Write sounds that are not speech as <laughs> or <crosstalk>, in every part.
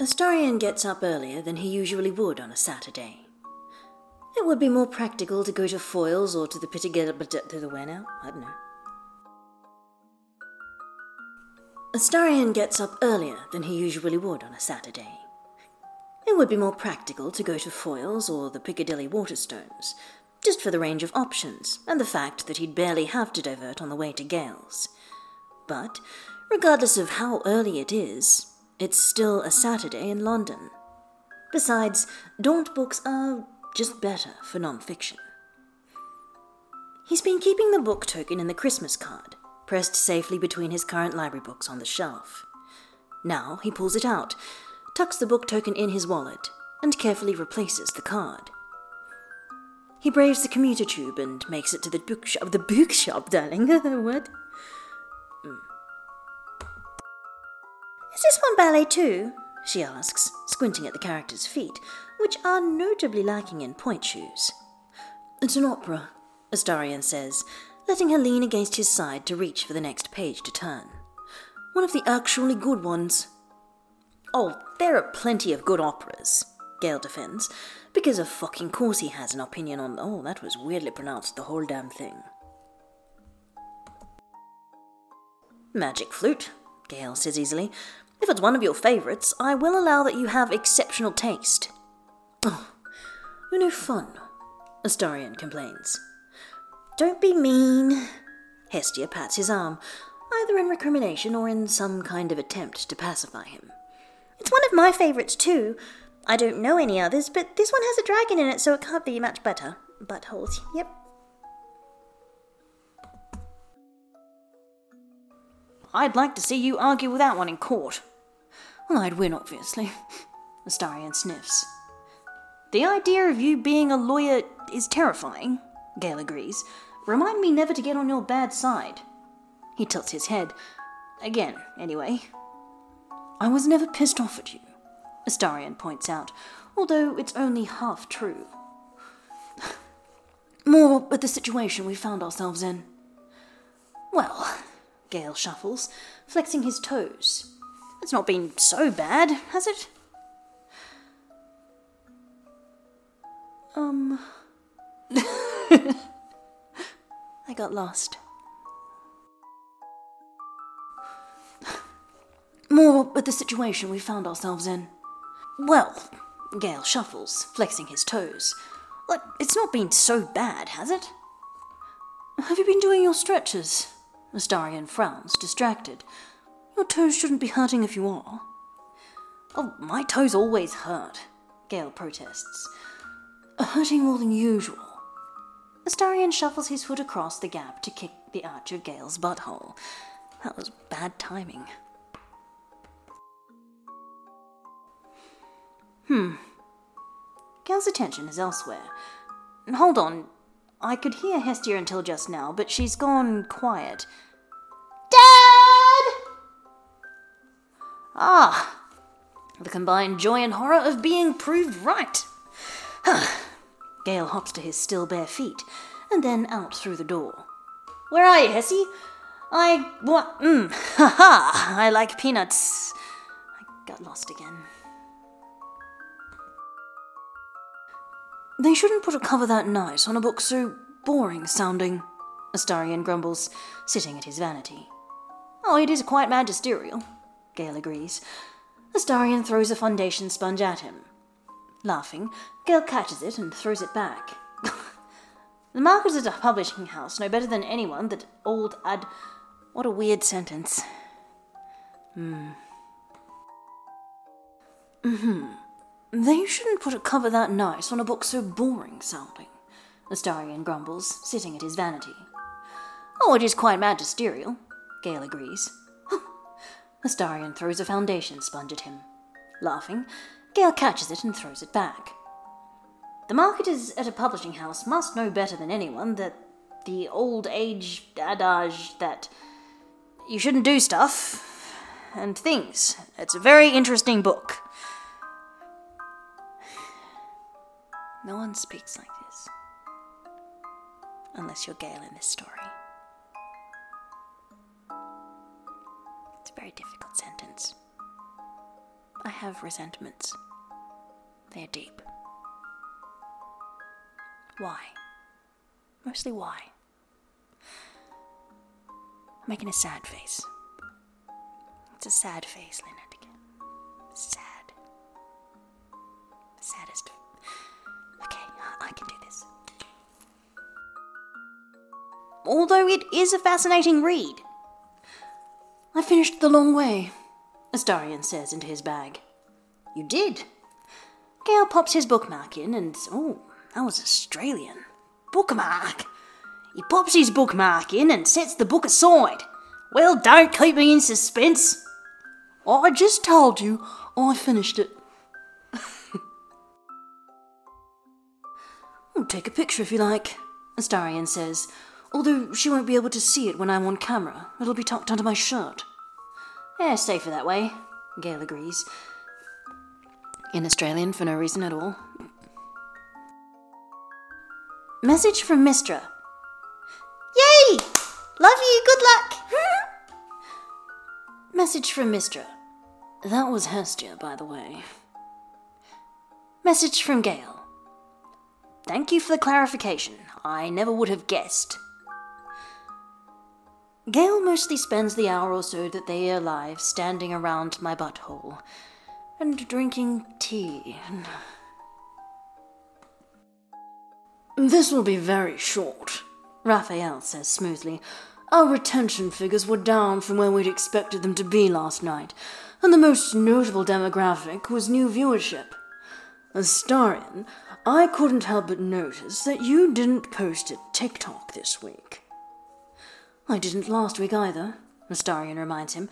Astarion gets up earlier than he usually would on a Saturday. It would be more practical to go to Foyles or to the the now? I don't know. Astarion gets up earlier than he usually would on a Saturday. It would be more practical to go to Foyles or the Piccadilly Waterstones, just for the range of options and the fact that he'd barely have to divert on the way to Gale's. But, regardless of how early it is, it's still a Saturday in London. Besides, Daunt books are just better for non-fiction. He's been keeping the book token in the Christmas card, pressed safely between his current library books on the shelf. Now he pulls it out, tucks the book token in his wallet, and carefully replaces the card. He braves the commuter tube and makes it to the bookshop. The bookshop, darling. <laughs> what? Is this one ballet too? she asks, squinting at the character's feet, which are notably lacking in point shoes. It's an opera, Astarion says, letting her lean against his side to reach for the next page to turn. One of the actually good ones. Oh, there are plenty of good operas, Gale defends, because of fucking course he has an opinion on. Oh, that was weirdly pronounced, the whole damn thing. Magic flute, Gale says easily. If it's one of your favourites, I will allow that you have exceptional taste. Oh, you're no fun, Astarion complains. Don't be mean. Hestia pats his arm, either in recrimination or in some kind of attempt to pacify him. It's one of my favourites too. I don't know any others, but this one has a dragon in it, so it can't be much better. Buttholes, yep. I'd like to see you argue with that one in court. Well, I'd win, obviously. <laughs> Astarion sniffs. The idea of you being a lawyer is terrifying, Gale agrees. Remind me never to get on your bad side. He tilts his head. Again, anyway. I was never pissed off at you, Astarion points out, although it's only half true. <laughs> More at the situation we found ourselves in. Well, Gale shuffles, flexing his toes. It's not been so bad, has it? Um. <laughs> I got lost. More at the situation we found ourselves in. Well, Gale shuffles, flexing his toes. Like, it's not been so bad, has it? Have you been doing your stretches? Astarion frowns, distracted. Your toes shouldn't be hurting if you are. Oh, my toes always hurt, Gale protests. Hurting more than usual. Astarion shuffles his foot across the gap to kick the arch of Gale's butthole. That was bad timing. Hmm. Gale's attention is elsewhere. Hold on. I could hear Hestia until just now, but she's gone quiet. Ah, the combined joy and horror of being proved right. Huh. Gale hops to his still bare feet and then out through the door. Where are you, Hessie? I what? Mmm, <laughs> ha ha! I like peanuts. I got lost again. They shouldn't put a cover that nice on a book so boring sounding, Astarion grumbles, sitting at his vanity. Oh, it is quite magisterial, Gale agrees. Astarion throws a foundation sponge at him. Laughing, Gale catches it and throws it back. <laughs> the marketers at a publishing house know better than anyone that old ad. What a weird sentence. Hmm. Hmm. They shouldn't put a cover that nice on a book so boring sounding, Astarion grumbles, sitting at his vanity. Oh, it is quite magisterial, Gale agrees. Astarion throws a foundation sponge at him. Laughing, Gale catches it and throws it back. The marketers at a publishing house must know better than anyone that the old age adage that you shouldn't do stuff and things. It's a very interesting book. No one speaks like this. Unless you're Gale in this story. It's a very difficult sentence. I have resentments. They're deep. Why? Mostly why? I'm making a sad face. It's a sad face, Lynette. Sad. Saddest. Okay, I can do this. Although it is a fascinating read. I finished the long way, Astarion says into his bag. You did? Gale pops his bookmark in and. Oh, that was Australian. Bookmark! He pops his bookmark in and sets the book aside. Well, don't keep me in suspense. I just told you I finished it. <laughs> take a picture if you like, Astarion says, although she won't be able to see it when I'm on camera. It'll be tucked under my shirt. Yeah, safer that way, Gale agrees. In Australian for no reason at all. Message from Mystra. Yay! Love you, good luck! <laughs> Message from Mystra. That was Hestia, by the way. Message from Gale. Thank you for the clarification. I never would have guessed. Gale mostly spends the hour or so that they are alive standing around my butthole and drinking tea. This will be very short, Raphael says smoothly. Our retention figures were down from where we'd expected them to be last night, and the most notable demographic was new viewership. Astarion, I couldn't help but notice that you didn't post a TikTok this week. I didn't last week either, Astarion reminds him,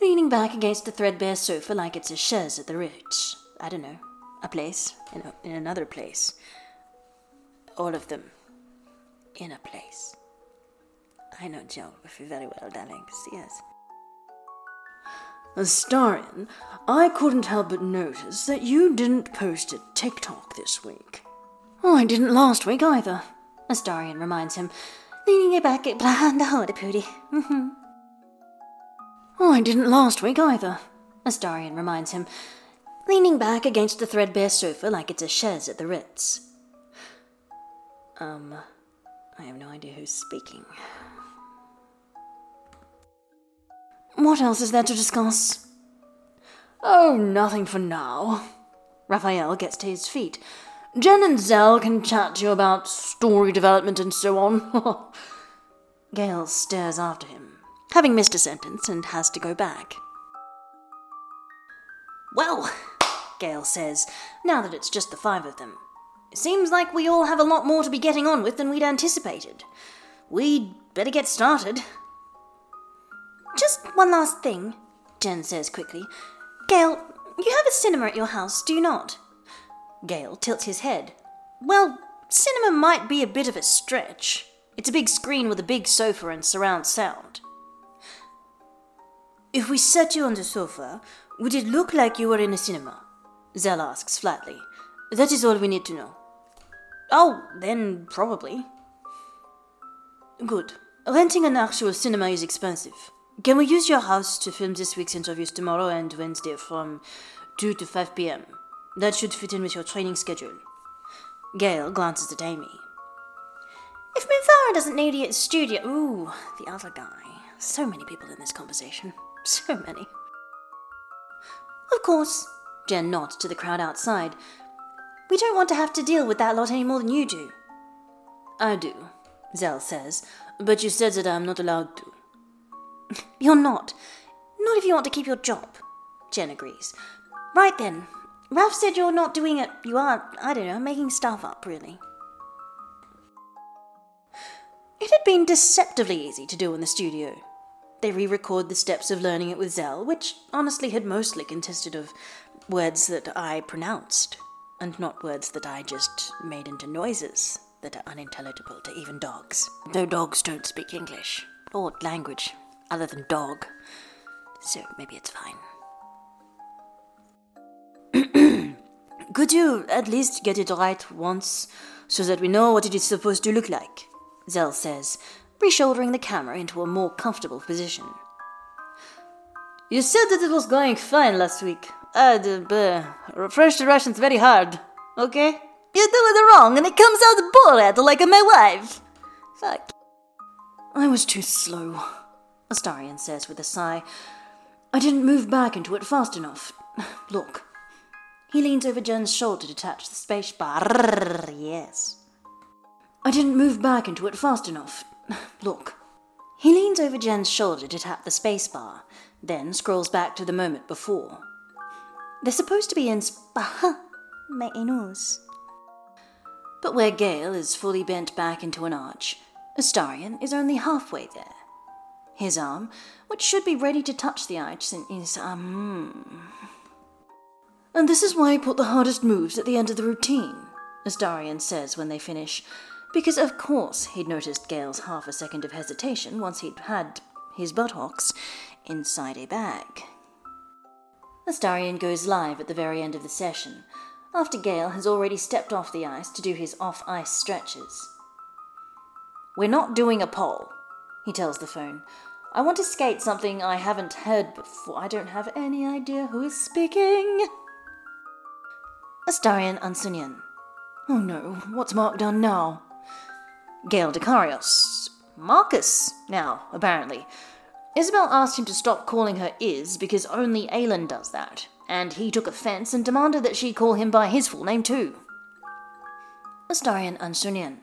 leaning back against the threadbare sofa like it's a chaise at the Ritz. I don't know, a place in, a, in another place. All of them in a place. I know geography very well, darlings, yes. Astarion, I couldn't help but notice that you didn't post a TikTok this week. Oh, I didn't last week either, Astarion reminds him, leaning it back at Blanda Hodapudi. Mm-hmm. Oh, I didn't last week either, Astarion reminds him, leaning back against the threadbare sofa like it's a chaise at the Ritz. Um, I have no idea who's speaking. What else is there to discuss? Oh, nothing for now. Raphael gets to his feet. Jen and Zell can chat to you about story development and so on. <laughs> Gale stares after him, having missed a sentence and has to go back. Well, Gale says, now that it's just the five of them, it seems like we all have a lot more to be getting on with than we'd anticipated. We'd better get started. Just one last thing, Jen says quickly. Gale, you have a cinema at your house, do you not? Gale tilts his head. Well, cinema might be a bit of a stretch. It's a big screen with a big sofa and surround sound. If we sat you on the sofa, would it look like you were in a cinema? Zell asks flatly. That is all we need to know. Oh, then probably. Good. Renting an actual cinema is expensive. Can we use your house to film this week's interviews tomorrow and Wednesday from 2 to 5 pm? That should fit in with your training schedule. Gale glances at Amy. If Minthara doesn't need you at studio. Ooh, the other guy. So many people in this conversation. <laughs> So many. Of course, Jen nods to the crowd outside. We don't want to have to deal with that lot any more than you do. I do, Zell says, but you said that I'm not allowed to. <laughs> You're not. Not if you want to keep your job. Jen agrees. Right then. Ralph said you're not doing it. You are, I don't know, making stuff up, really. It had been deceptively easy to do in the studio. They re record the steps of learning it with Zell, which honestly had mostly consisted of words that I pronounced, and not words that I just made into noises that are unintelligible to even dogs. Though dogs don't speak English, or language other than dog. So maybe it's fine. <clears throat> Could you at least get it right once so that we know what it is supposed to look like? Zell says, reshouldering the camera into a more comfortable position. You said that it was going fine last week. uh, uh, refresh the Russians very hard, okay? You do it wrong, and it comes out bull like my wife. Fuck. I was too slow, Astarion says with a sigh. I didn't move back into it fast enough. <sighs> Look. He leans over Jen's shoulder to touch the space bar. Yes. I didn't move back into it fast enough. <laughs> Look. He leans over Jen's shoulder to tap the spacebar, then scrolls back to the moment before. They're supposed to be in spa. <laughs> Menos. But where Gale is fully bent back into an arch, Astarion is only halfway there. His arm, which should be ready to touch the arch, is um. And this is why I put the hardest moves at the end of the routine, Astarion says when they finish, because of course he'd noticed Gale's half a second of hesitation once he'd had his buttocks inside a bag. Astarion goes live at the very end of the session, after Gale has already stepped off the ice to do his off ice stretches. We're not doing a poll, he tells the phone. I want to skate something I haven't heard before. I don't have any idea who is speaking. Astarion Ancunín. Oh no, what's Mark done now? Gale Dekarios. Marcus, now, apparently. Isabel asked him to stop calling her Is because only Aelin does that, and he took offense and demanded that she call him by his full name too. Astarion Ancunín.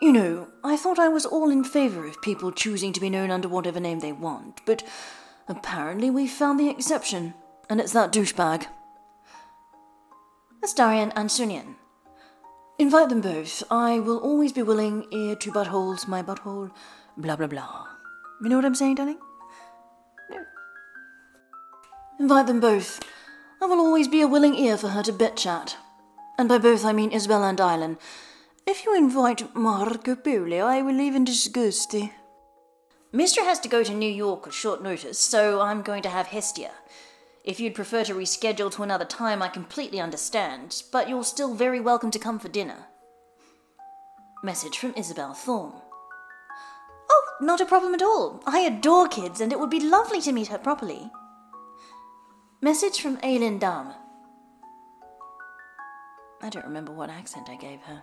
You know, I thought I was all in favor of people choosing to be known under whatever name they want, but apparently we've found the exception, and it's that douchebag. Astarion Ancunín. Invite them both. I will always be willing, ear to buttholes, my butthole, blah blah blah. You know what I'm saying, darling? No. Invite them both. I will always be a willing ear for her to bit chat. And by both I mean Isabel and Aelin. If you invite Marco Polo, I will leave in disgust. Mister has to go to New York at short notice, so I'm going to have Hestia. If you'd prefer to reschedule to another time, I completely understand, but you're still very welcome to come for dinner. Message from Isabel Thorne. Oh, not a problem at all. I adore kids, and it would be lovely to meet her properly. Message from Aelin Dam. I don't remember what accent I gave her.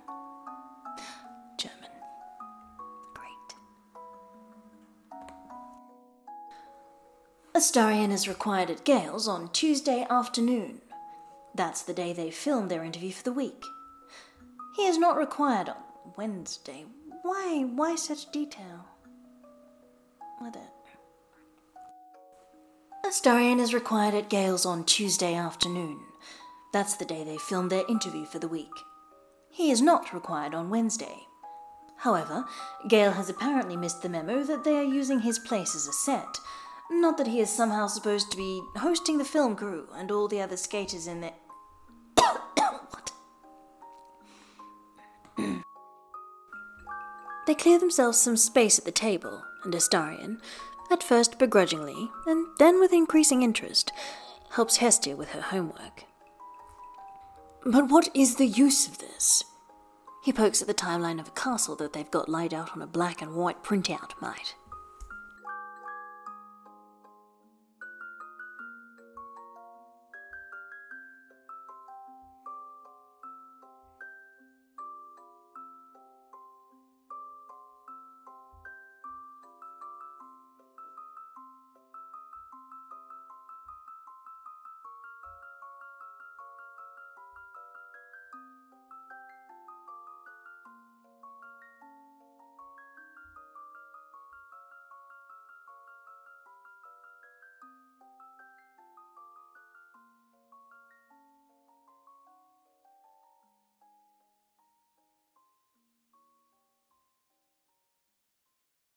Astarion is required at Gale's on Tuesday afternoon. That's the day they filmed their interview for the week. He is not required on Wednesday. Why? Why such detail? What it? Astarion is required at Gale's on Tuesday afternoon. That's the day they filmed their interview for the week. He is not required on Wednesday. However, Gale has apparently missed the memo that they are using his place as a set, not that he is somehow supposed to be hosting the film crew and all the other skaters in there. <coughs> what? they clear themselves some space at the table, and Astarion, at first begrudgingly, and then with increasing interest, helps Hestia with her homework. But what is the use of this? He pokes at the timeline of a castle that they've got laid out on a black and white printout, mate.